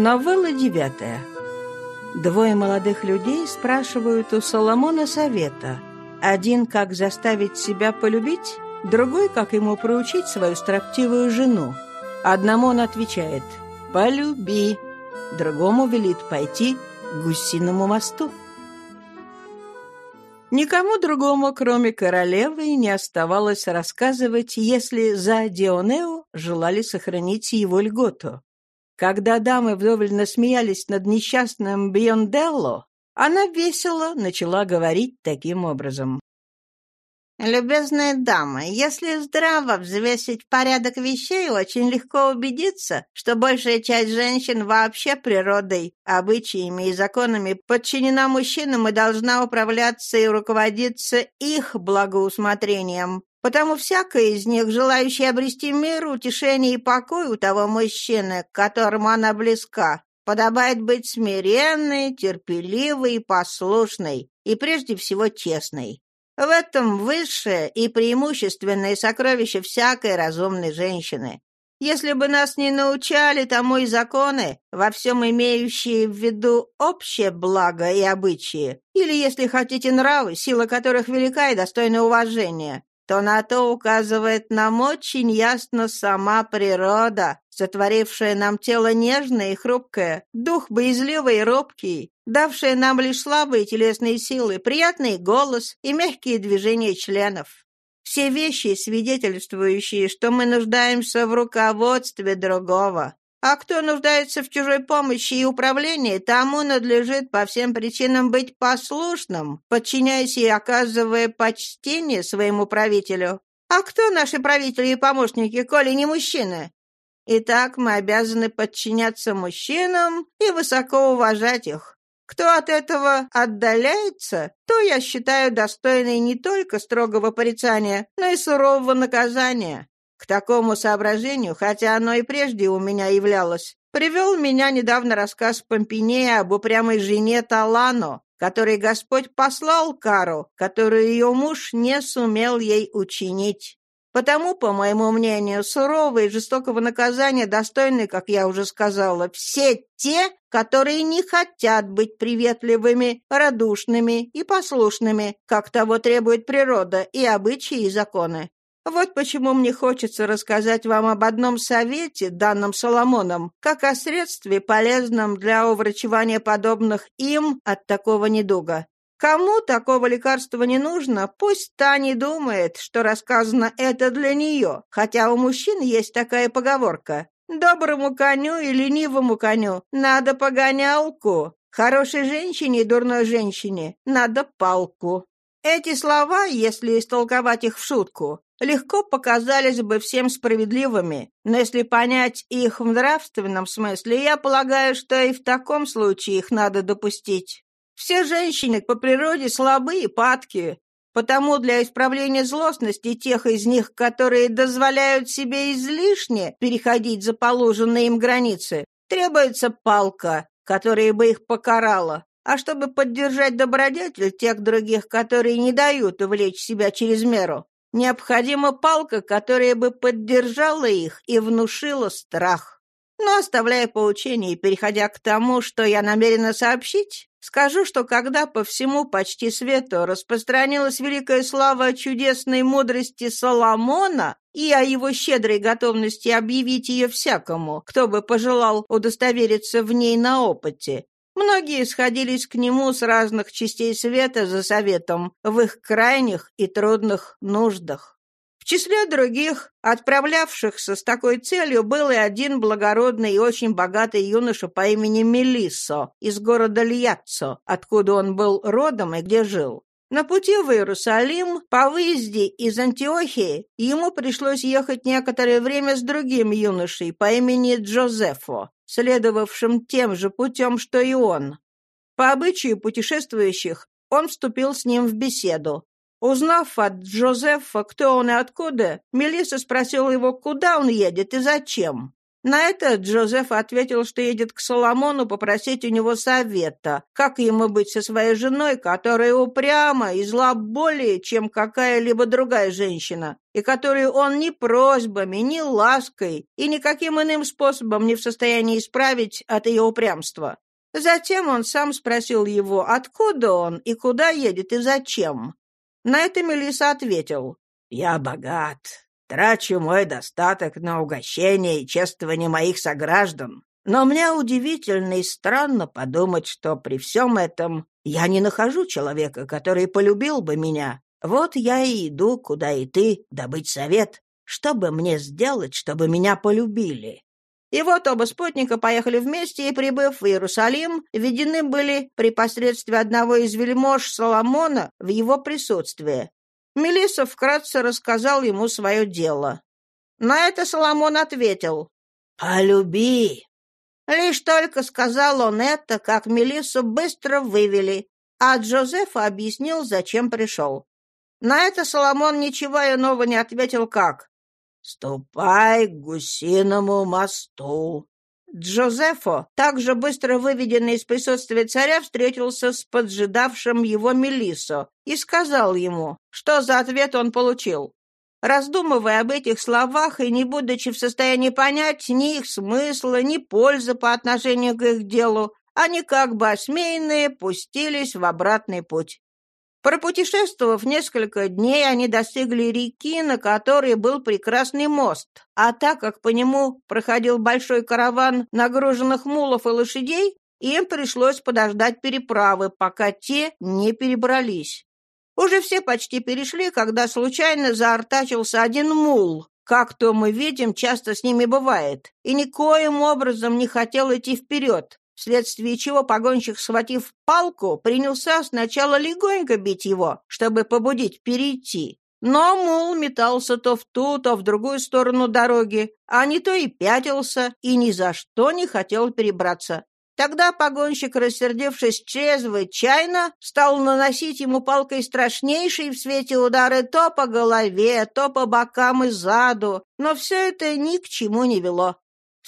Новелла девятая. Двое молодых людей спрашивают у Соломона совета. Один, как заставить себя полюбить, другой, как ему проучить свою строптивую жену. Одному он отвечает «Полюби», другому велит пойти к гусиному мосту. Никому другому, кроме королевы, не оставалось рассказывать, если за Дионео желали сохранить его льготу. Когда дамы вдоволь насмеялись над несчастным Бионделло, она весело начала говорить таким образом. «Любезная дама, если здраво взвесить порядок вещей, очень легко убедиться, что большая часть женщин вообще природой, обычаями и законами подчинена мужчинам и должна управляться и руководиться их благоусмотрением. Потому всякая из них, желающая обрести мир, утешение и покой у того мужчины, к которому она близка, подобает быть смиренной, терпеливой и послушной, и прежде всего честной. В этом высшее и преимущественное сокровище всякой разумной женщины. Если бы нас не научали тому и законы, во всем имеющие в виду общее благо и обычаи, или, если хотите, нравы, сила которых велика и достойна уважения, то на то указывает нам очень ясно сама природа, сотворившая нам тело нежное и хрупкое, дух боязливый и робкий, давшая нам лишь слабые телесные силы, приятный голос и мягкие движения членов. Все вещи, свидетельствующие, что мы нуждаемся в руководстве другого, а кто нуждается в чужой помощи и управлении, тому надлежит по всем причинам быть послушным, подчиняясь и оказывая почтение своему правителю. А кто наши правители и помощники, коли не мужчины? Итак, мы обязаны подчиняться мужчинам и высоко уважать их. Кто от этого отдаляется, то я считаю достойной не только строгого порицания, но и сурового наказания. К такому соображению, хотя оно и прежде у меня являлось, привел меня недавно рассказ Помпинея об упрямой жене Талано, которой Господь послал кару, которую ее муж не сумел ей учинить. Потому, по моему мнению, сурового и жестокого наказания достойны, как я уже сказала, все те, которые не хотят быть приветливыми, радушными и послушными, как того требует природа и обычаи и законы. Вот почему мне хочется рассказать вам об одном совете, данном Соломоном, как о средстве, полезном для уврачевания подобных им от такого недуга. Кому такого лекарства не нужно, пусть та не думает, что рассказано это для нее, хотя у мужчин есть такая поговорка. Доброму коню и ленивому коню надо погонялку, хорошей женщине и дурной женщине надо палку. Эти слова, если истолковать их в шутку, легко показались бы всем справедливыми, но если понять их в нравственном смысле, я полагаю, что и в таком случае их надо допустить. Все женщины по природе слабые и падкие, потому для исправления злостности тех из них, которые дозволяют себе излишне переходить за положенные им границы, требуется палка, которая бы их покарала. А чтобы поддержать добродетель тех других, которые не дают увлечь себя через меру, Необходима палка, которая бы поддержала их и внушила страх. Но оставляя поучение и переходя к тому, что я намерена сообщить, скажу, что когда по всему почти свету распространилась великая слава о чудесной мудрости Соломона и о его щедрой готовности объявить ее всякому, кто бы пожелал удостовериться в ней на опыте, Многие сходились к нему с разных частей света за советом в их крайних и трудных нуждах. В числе других, отправлявшихся с такой целью, был и один благородный и очень богатый юноша по имени Мелиссо из города Льяццо, откуда он был родом и где жил. На пути в Иерусалим, по выезде из Антиохии, ему пришлось ехать некоторое время с другим юношей по имени Джозефо, следовавшим тем же путем, что и он. По обычаю путешествующих, он вступил с ним в беседу. Узнав от Джозефа, кто он и откуда, Мелисса спросила его, куда он едет и зачем. На это Джозеф ответил, что едет к Соломону попросить у него совета, как ему быть со своей женой, которая упряма и зла более, чем какая-либо другая женщина, и которую он ни просьбами, ни лаской и никаким иным способом не в состоянии исправить от ее упрямства. Затем он сам спросил его, откуда он и куда едет и зачем. На это Мелисса ответил, «Я богат, Трачу мой достаток на угощение и чествование моих сограждан. Но мне удивительно и странно подумать, что при всем этом я не нахожу человека, который полюбил бы меня. Вот я и иду, куда и ты, добыть совет, чтобы мне сделать, чтобы меня полюбили». И вот оба спутника поехали вместе и, прибыв в Иерусалим, введены были при посредстве одного из вельмож Соломона в его присутствии, Мелисса вкратце рассказал ему свое дело. На это Соломон ответил «Полюби». Лишь только сказал он это, как Мелиссу быстро вывели, а Джозефа объяснил, зачем пришел. На это Соломон ничего иного не ответил, как «Ступай к гусиному мосту». Джозефо, также быстро выведенный из присутствия царя, встретился с поджидавшим его Мелиссо и сказал ему, что за ответ он получил. Раздумывая об этих словах и не будучи в состоянии понять ни их смысла, ни пользы по отношению к их делу, они как бы осмеянные пустились в обратный путь. Пропутешествовав несколько дней, они достигли реки, на которой был прекрасный мост. А так как по нему проходил большой караван нагруженных мулов и лошадей, им пришлось подождать переправы, пока те не перебрались. Уже все почти перешли, когда случайно заортачился один мул, как то мы видим, часто с ними бывает, и никоим образом не хотел идти вперед, вследствие чего погонщик, схватив палку, принялся сначала легонько бить его, чтобы побудить перейти. Но мул метался то в ту, то в другую сторону дороги, а не то и пятился, и ни за что не хотел перебраться. Тогда погонщик, рассердившись чрезвычайно, стал наносить ему палкой страшнейшие в свете удары то по голове, то по бокам и заду, но все это ни к чему не вело.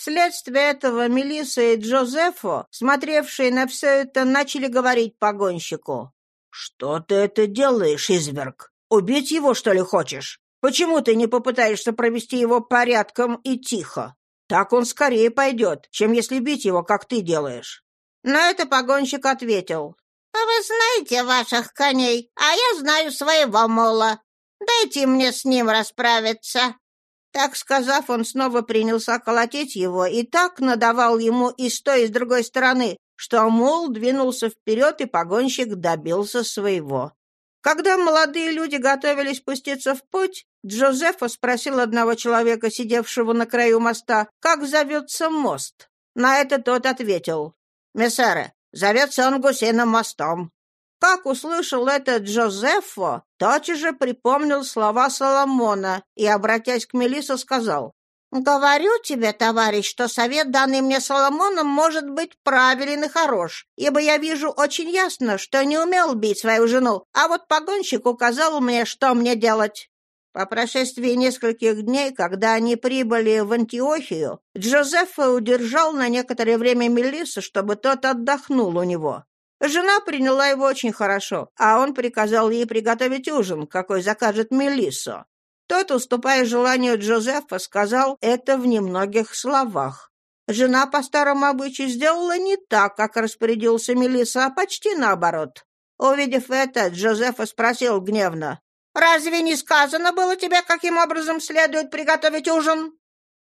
Вследствие этого Мелисса и Джозефо, смотревшие на все это, начали говорить погонщику. «Что ты это делаешь, изверг? Убить его, что ли, хочешь? Почему ты не попытаешься провести его порядком и тихо? Так он скорее пойдет, чем если бить его, как ты делаешь». На это погонщик ответил. «А вы знаете ваших коней, а я знаю своего мола. Дайте мне с ним расправиться». Так сказав, он снова принялся колотить его и так надавал ему и с той, и с другой стороны, что мул двинулся вперед, и погонщик добился своего. Когда молодые люди готовились пуститься в путь, Джозефа спросил одного человека, сидевшего на краю моста, как зовется мост. На это тот ответил, «Мессере, зовется он гусиным мостом». Как услышал это Джозефо, тотчас же припомнил слова Соломона и, обратясь к Мелиссе, сказал, «Говорю тебе, товарищ, что совет, данный мне Соломоном, может быть правилен и хорош, ибо я вижу очень ясно, что не умел бить свою жену, а вот погонщик указал мне, что мне делать». По прошествии нескольких дней, когда они прибыли в Антиохию, Джозефа удержал на некоторое время Мелиссу, чтобы тот отдохнул у него. Жена приняла его очень хорошо, а он приказал ей приготовить ужин, какой закажет Мелиссо. Тот, уступая желанию Джозефа, сказал это в немногих словах. Жена по старому обычаю сделала не так, как распорядился Мелисса, а почти наоборот. Увидев это, Джозефа спросил гневно, «Разве не сказано было тебе, каким образом следует приготовить ужин?»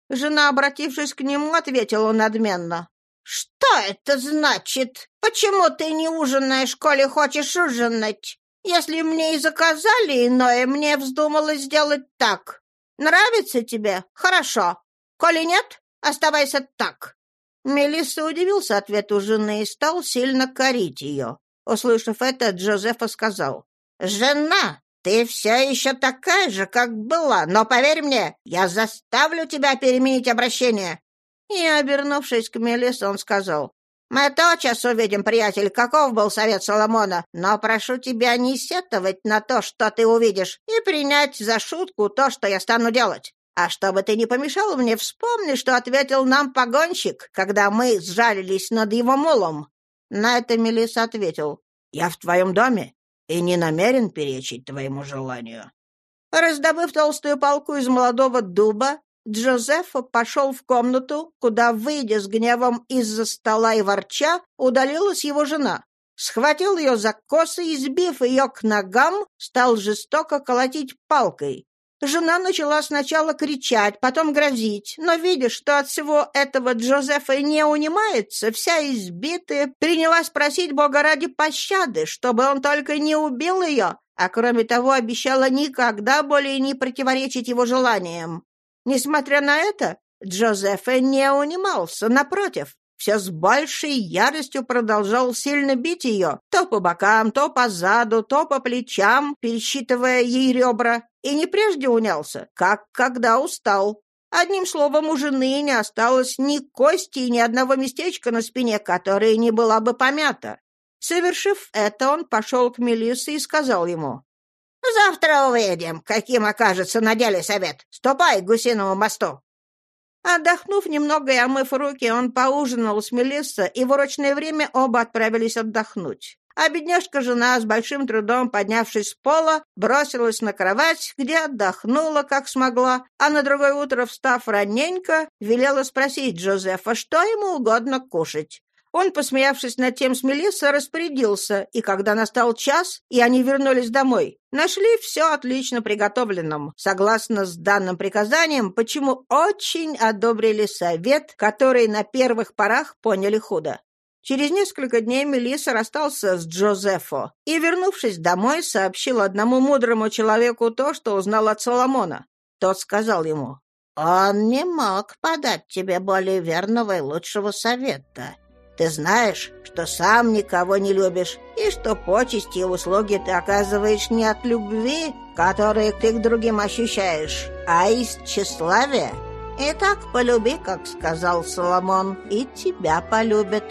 Жена, обратившись к нему, ответила надменно, «Что это значит? Почему ты не ужинаешь, коли хочешь ужинать? Если мне и заказали иное, мне вздумалось сделать так. Нравится тебе? Хорошо. Коли нет, оставайся так». Мелисса удивился ответу жены и стал сильно корить ее. Услышав это, Джозефа сказал, «Жена, ты все еще такая же, как была, но поверь мне, я заставлю тебя переменить обращение. И, обернувшись к Мелиссе, он сказал, «Мы тотчас увидим, приятель, каков был совет Соломона, но прошу тебя не сетовать на то, что ты увидишь, и принять за шутку то, что я стану делать. А чтобы ты не помешал мне, вспомни, что ответил нам погонщик, когда мы сжалились над его молом. На это Мелисса ответил, «Я в твоем доме и не намерен перечить твоему желанию». Раздобыв толстую палку из молодого дуба, Джозефа пошел в комнату, куда, выйдя с гневом из-за стола и ворча, удалилась его жена. Схватил ее за косы и, сбив ее к ногам, стал жестоко колотить палкой. Жена начала сначала кричать, потом грозить, но, видя, что от всего этого Джозефа не унимается, вся избитая, принялась просить Бога ради пощады, чтобы он только не убил ее, а кроме того обещала никогда более не противоречить его желаниям. Несмотря на это, Джозефа не унимался, напротив, все с большей яростью продолжал сильно бить ее, то по бокам, то по заду, то по плечам, пересчитывая ей ребра, и не прежде унялся, как когда устал. Одним словом, у жены не осталось ни кости ни одного местечка на спине, которое не была бы помята. Совершив это, он пошел к Мелиссе и сказал ему, «Завтра увидим, каким окажется на деле совет. Ступай к гусиному мосту». Отдохнув немного и омыв руки, он поужинал с Мелисса, и в урочное время оба отправились отдохнуть. А бедняжка-жена, с большим трудом поднявшись с пола, бросилась на кровать, где отдохнула, как смогла, а на другое утро, встав раненько, велела спросить Джозефа, что ему угодно кушать. Он, посмеявшись над тем с распорядился, и когда настал час, и они вернулись домой, нашли все отлично приготовленным, согласно с данным приказанием, почему очень одобрили совет, который на первых порах поняли худо. Через несколько дней Мелисса расстался с Джозефо и, вернувшись домой, сообщил одному мудрому человеку то, что узнал от Соломона. Тот сказал ему, «Он не мог подать тебе более верного и лучшего совета. Ты знаешь, что сам никого не любишь, и что почести и услуги ты оказываешь не от любви, которые ты к другим ощущаешь, а из тщеславия. Итак, полюби, как сказал Соломон, и тебя полюбят.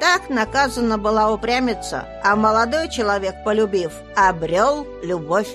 Так наказана была упрямиться, а молодой человек, полюбив, обрел любовь.